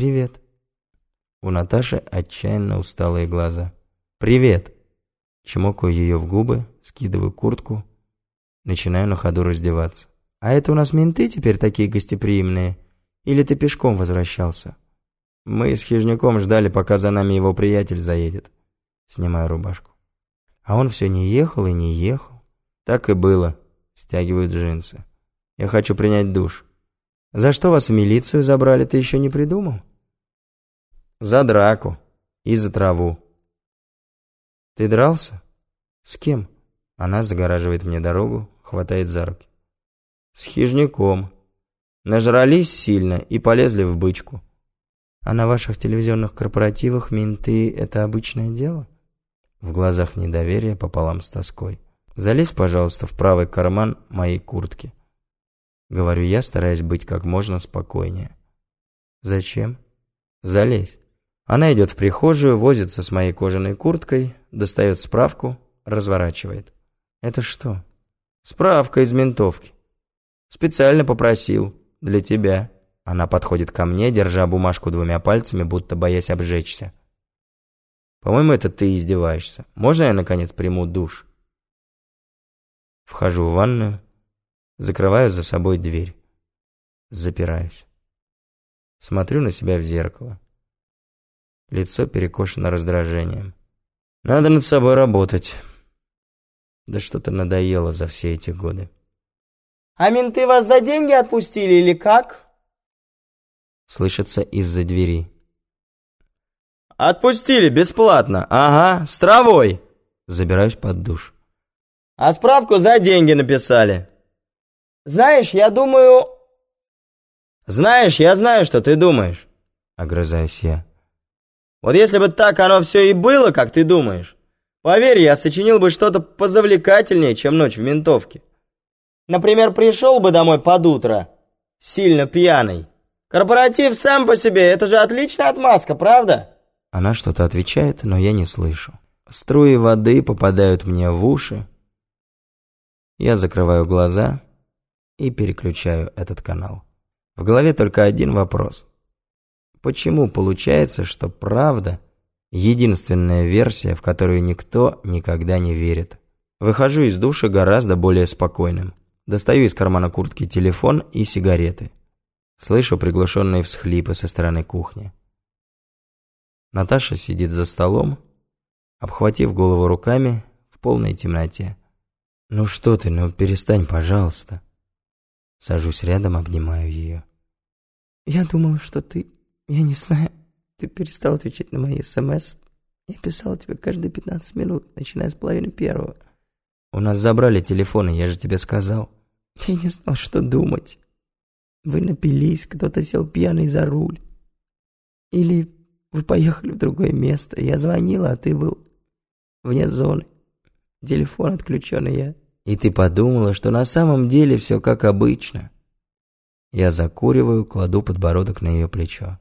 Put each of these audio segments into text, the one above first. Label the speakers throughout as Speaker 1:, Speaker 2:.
Speaker 1: «Привет». У Наташи отчаянно усталые глаза. «Привет». Чмокаю ее в губы, скидываю куртку, начинаю на ходу раздеваться. «А это у нас менты теперь такие гостеприимные? Или ты пешком возвращался?» «Мы с Хижняком ждали, пока за нами его приятель заедет». Снимаю рубашку. А он все не ехал и не ехал. Так и было. Стягиваю джинсы. Я хочу принять душ. За что вас в милицию забрали, ты еще не придумал? За драку. И за траву. Ты дрался? С кем? Она загораживает мне дорогу, хватает за руки. С хижняком. Нажрались сильно и полезли в бычку. А на ваших телевизионных корпоративах менты — это обычное дело? В глазах недоверие пополам с тоской. Залезь, пожалуйста, в правый карман моей куртки. Говорю я, стараясь быть как можно спокойнее. Зачем? Залезь. Она идет в прихожую, возится с моей кожаной курткой, достает справку, разворачивает. Это что? Справка из ментовки. Специально попросил. Для тебя. Она подходит ко мне, держа бумажку двумя пальцами, будто боясь обжечься. По-моему, это ты издеваешься. Можно я, наконец, приму душ? Вхожу в ванную, закрываю за собой дверь. Запираюсь. Смотрю на себя в зеркало. Лицо перекошено раздражением. Надо над собой работать. Да что-то надоело за все эти годы.
Speaker 2: «А менты вас за деньги отпустили или как?»
Speaker 1: Слышится из-за двери.
Speaker 2: «Отпустили бесплатно, ага, с травой!»
Speaker 1: Забираюсь под душ.
Speaker 2: А справку за деньги написали. Знаешь, я думаю... Знаешь, я знаю, что ты думаешь.
Speaker 1: Огрызаюсь я.
Speaker 2: Вот если бы так оно все и было, как ты думаешь, поверь, я сочинил бы что-то позавлекательнее, чем ночь в ментовке. Например, пришел бы домой под утро, сильно пьяный. Корпоратив сам по себе, это же отличная отмазка, правда?
Speaker 1: Она что-то отвечает, но я не слышу. Струи воды попадают мне в уши, я закрываю глаза и переключаю этот канал. В голове только один вопрос. Почему получается, что правда – единственная версия, в которую никто никогда не верит? Выхожу из душа гораздо более спокойным. Достаю из кармана куртки телефон и сигареты. Слышу приглушенные всхлипы со стороны кухни. Наташа сидит за столом, обхватив голову руками в полной темноте. «Ну что ты, ну перестань, пожалуйста». Сажусь рядом, обнимаю ее.
Speaker 3: «Я думала, что ты... Я не знаю. Ты перестал отвечать на мои СМС. Я писала тебе каждые 15 минут, начиная с половины первого».
Speaker 1: «У нас забрали телефоны, я же тебе сказал».
Speaker 3: «Я не знал, что думать. Вы напились, кто-то сел пьяный за руль. Или вы поехали в другое место. Я звонила, а ты был вне зоны. Телефон отключенный я.
Speaker 1: И ты подумала, что на самом деле все как обычно. Я закуриваю, кладу подбородок на ее плечо.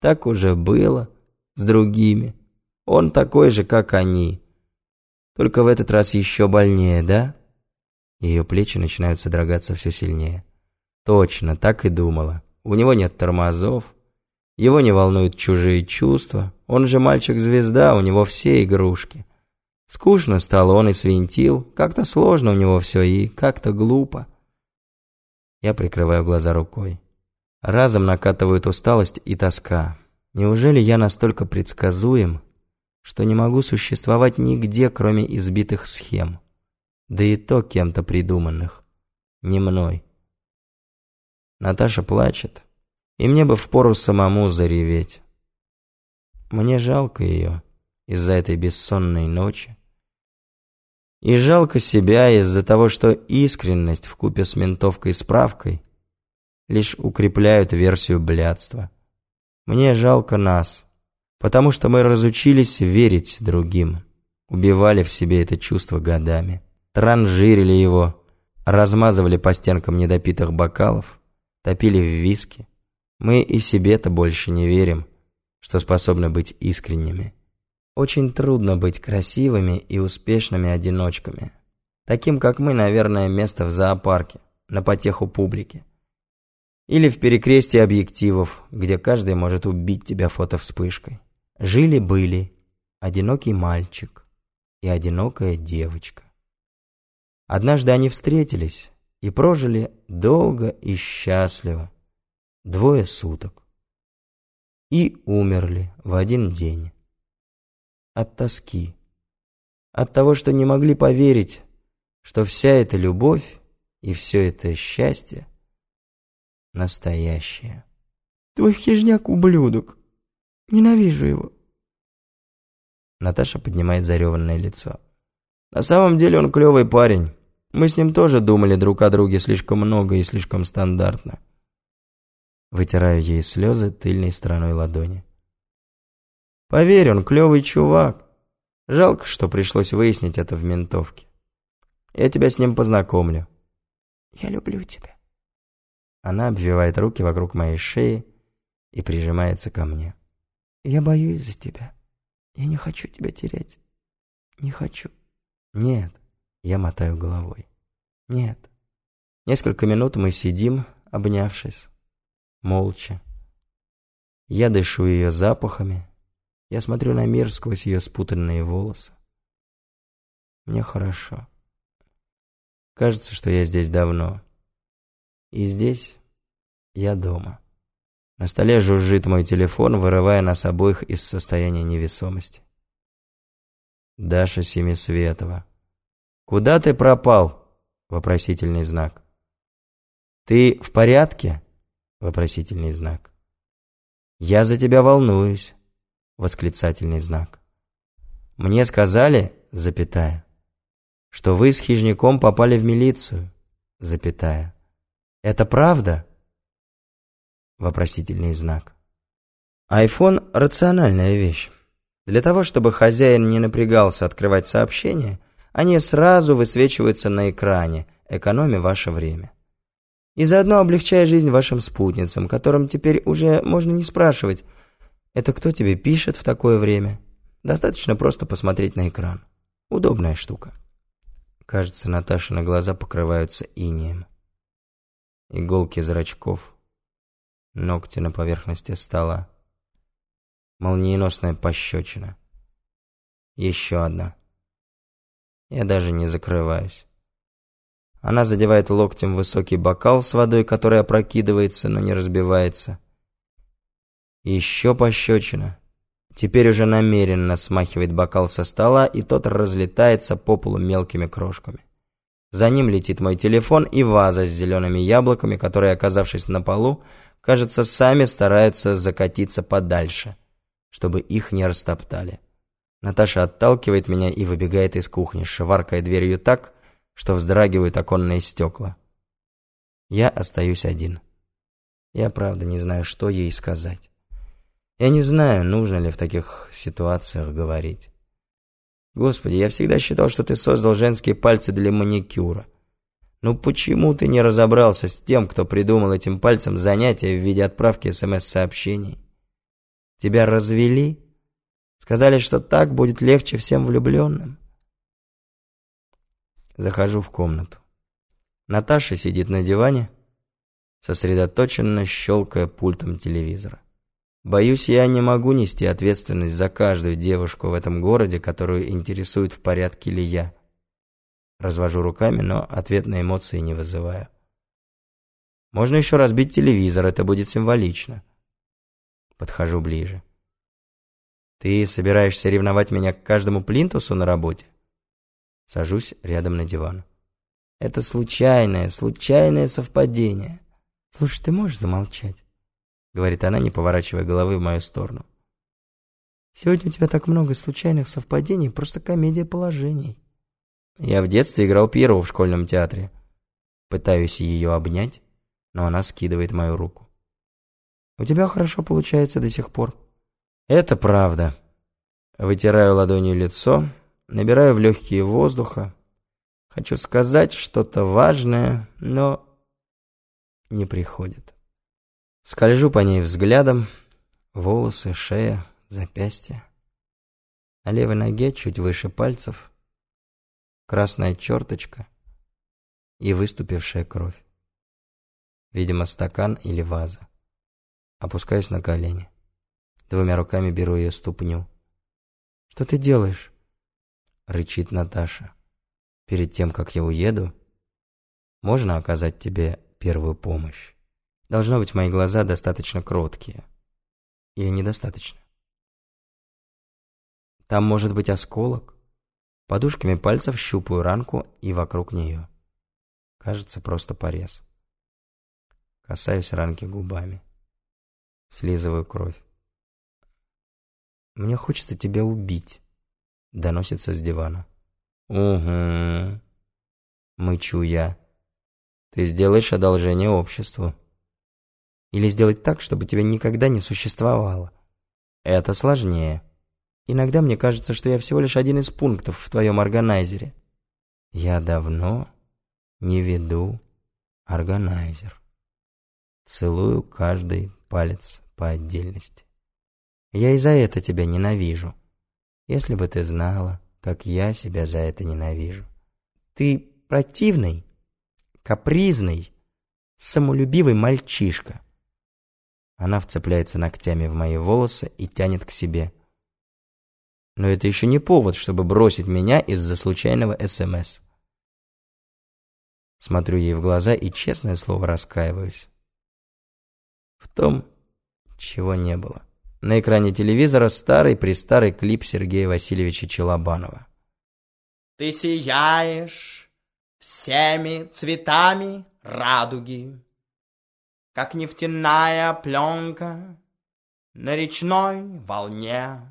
Speaker 1: Так уже было с другими. Он такой же, как они. Только в этот раз еще больнее, да? Ее плечи начинают содрогаться все сильнее. Точно, так и думала. У него нет тормозов. Его не волнуют чужие чувства. Он же мальчик-звезда, у него все игрушки. Скучно стало, он и свинтил. Как-то сложно у него все и как-то глупо. Я прикрываю глаза рукой. Разом накатывают усталость и тоска. Неужели я настолько предсказуем, что не могу существовать нигде, кроме избитых схем? Да и то кем-то придуманных. Не мной. Наташа плачет, и мне бы впору самому зареветь. Мне жалко ее из-за этой бессонной ночи. И жалко себя из-за того, что искренность в купе с ментовкой и справкой лишь укрепляют версию блядства. Мне жалко нас, потому что мы разучились верить другим, убивали в себе это чувство годами, транжирили его, размазывали по стенкам недопитых бокалов, топили в виски. Мы и себе-то больше не верим, что способны быть искренними. Очень трудно быть красивыми и успешными одиночками. Таким, как мы, наверное, место в зоопарке, на потеху публики. Или в перекрестии объективов, где каждый может убить тебя фотовспышкой. Жили-были одинокий мальчик и одинокая девочка. Однажды они встретились и прожили долго и счастливо, двое суток. И умерли в один день. От тоски. От того, что не могли поверить, что вся эта любовь и все это счастье настоящее.
Speaker 3: Твой хижняк ублюдок. Ненавижу его.
Speaker 1: Наташа поднимает зареванное лицо. На самом деле он клевый парень. Мы с ним тоже думали друг о друге слишком много и слишком стандартно. Вытираю ей слезы тыльной стороной ладони. Поверь, он клевый чувак. Жалко, что пришлось выяснить это в ментовке. Я тебя с ним познакомлю.
Speaker 3: Я люблю тебя.
Speaker 1: Она обвивает руки вокруг моей шеи и прижимается ко мне.
Speaker 3: Я боюсь за тебя. Я не хочу тебя терять. Не хочу.
Speaker 1: Нет. Я мотаю головой. Нет. Несколько минут мы сидим, обнявшись, молча. Я дышу ее запахами. Я смотрю на мир сквозь ее спутанные волосы. Мне хорошо. Кажется, что я здесь давно. И здесь я дома. На столе жужжит мой телефон, вырывая нас обоих из состояния невесомости. Даша Семисветова. «Куда ты пропал?» Вопросительный знак. «Ты в порядке?» Вопросительный знак. «Я за тебя волнуюсь!» Восклицательный знак. «Мне сказали, запятая, что вы с хижняком попали в милицию, запятая. Это правда?» Вопросительный знак. Айфон – рациональная вещь. Для того, чтобы хозяин не напрягался открывать сообщения, они сразу высвечиваются на экране, экономя ваше время. И заодно облегчая жизнь вашим спутницам, которым теперь уже можно не спрашивать, это кто тебе пишет в такое время? Достаточно просто посмотреть на экран. Удобная штука. Кажется, Наташа на глаза покрываются инеем. Иголки зрачков – ногти на поверхности стола. Молниеносная пощечина. Еще одна. Я даже не закрываюсь. Она задевает локтем высокий бокал с водой, который опрокидывается, но не разбивается. Еще пощечина. Теперь уже намеренно смахивает бокал со стола, и тот разлетается по полу мелкими крошками. За ним летит мой телефон и ваза с зелеными яблоками, которые, оказавшись на полу, кажется, сами стараются закатиться подальше, чтобы их не растоптали. Наташа отталкивает меня и выбегает из кухни, шваркая дверью так, что вздрагивают оконные стекла. Я остаюсь один. Я правда не знаю, что ей сказать. Я не знаю, нужно ли в таких ситуациях говорить. Господи, я всегда считал, что ты создал женские пальцы для маникюра. Ну почему ты не разобрался с тем, кто придумал этим пальцем занятие в виде отправки СМС-сообщений? Тебя развели? Сказали, что так будет легче всем влюбленным? Захожу в комнату. Наташа сидит на диване, сосредоточенно щелкая пультом телевизора. Боюсь, я не могу нести ответственность за каждую девушку в этом городе, которую интересует, в порядке ли я. Развожу руками, но ответ на эмоции не вызываю. Можно еще разбить телевизор, это будет символично. Подхожу ближе. Ты собираешься ревновать меня к каждому плинтусу на работе? Сажусь рядом на диван. Это случайное, случайное совпадение. Слушай, ты можешь замолчать? Говорит она, не поворачивая головы в мою сторону.
Speaker 3: Сегодня у тебя так много случайных совпадений, просто комедия положений.
Speaker 1: Я в детстве играл Пьеро в школьном театре. Пытаюсь ее обнять, но она скидывает мою руку.
Speaker 3: У тебя хорошо получается до сих пор.
Speaker 1: Это правда. Вытираю ладонью лицо, набираю в легкие воздуха. Хочу сказать что-то важное, но не приходит. Скольжу по ней взглядом, волосы, шея, запястье. На левой ноге, чуть выше пальцев, красная черточка и выступившая кровь. Видимо, стакан или ваза. Опускаюсь на колени. Двумя руками беру ее ступню. «Что ты делаешь?» Рычит Наташа. «Перед тем, как я уеду, можно оказать тебе первую помощь. Должно быть, мои глаза достаточно кроткие. Или недостаточно? Там может быть осколок. Подушками пальцев щупаю ранку и вокруг нее. Кажется, просто порез. Касаюсь ранки губами. Слизываю кровь. «Мне хочется тебя убить», — доносится с дивана. «Угу», — мычу я. «Ты сделаешь одолжение обществу». «Или сделать так, чтобы тебя никогда не существовало». «Это сложнее». Иногда мне кажется, что я всего лишь один из пунктов в твоем органайзере. Я давно не веду органайзер. Целую каждый палец по отдельности. Я и за это тебя ненавижу. Если бы ты знала, как я себя за это ненавижу. Ты противный, капризный, самолюбивый мальчишка. Она вцепляется ногтями в мои волосы и тянет к себе. Но это еще не повод, чтобы бросить меня из-за случайного СМС. Смотрю ей в глаза и, честное слово, раскаиваюсь. В том, чего не было. На экране телевизора старый-престарый клип Сергея Васильевича Челобанова.
Speaker 2: Ты сияешь всеми цветами радуги, Как нефтяная пленка на речной волне.